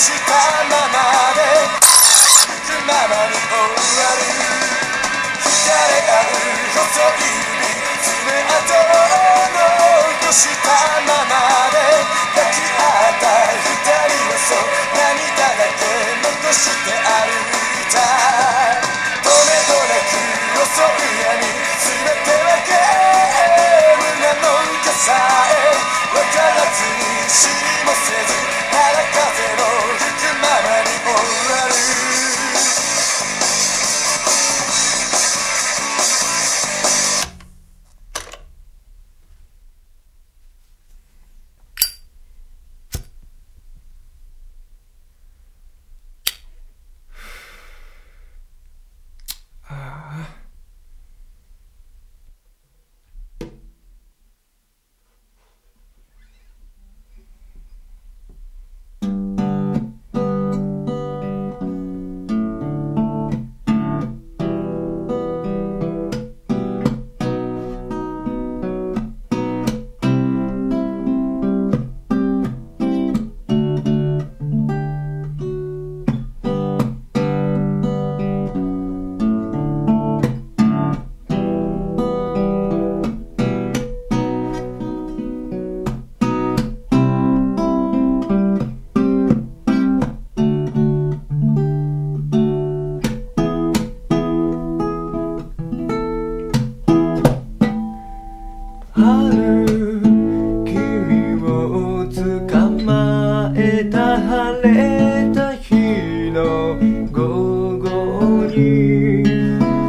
したままでくままに終わる惹かれ合う細い指爪痕を残したままで抱き合った二人はそう涙だけ残して歩いた止めどなく襲う闇全てはゲームなのかさえ分からずに知りもせず腹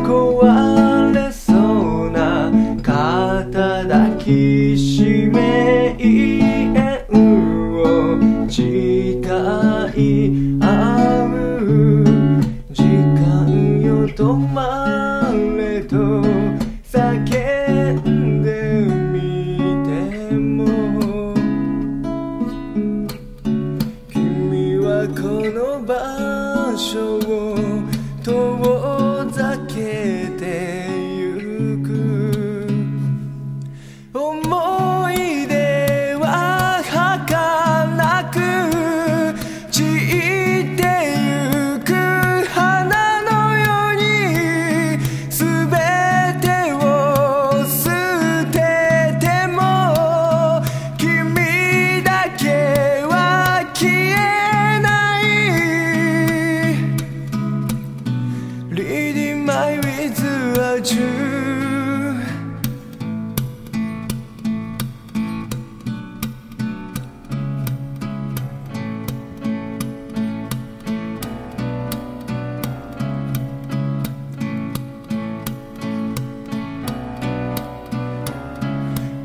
壊れそうな肩抱きしめ家を誓い合う時間よ止まれと叫んでみても君はこの場所を遠ざけてゆく。思い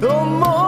the more.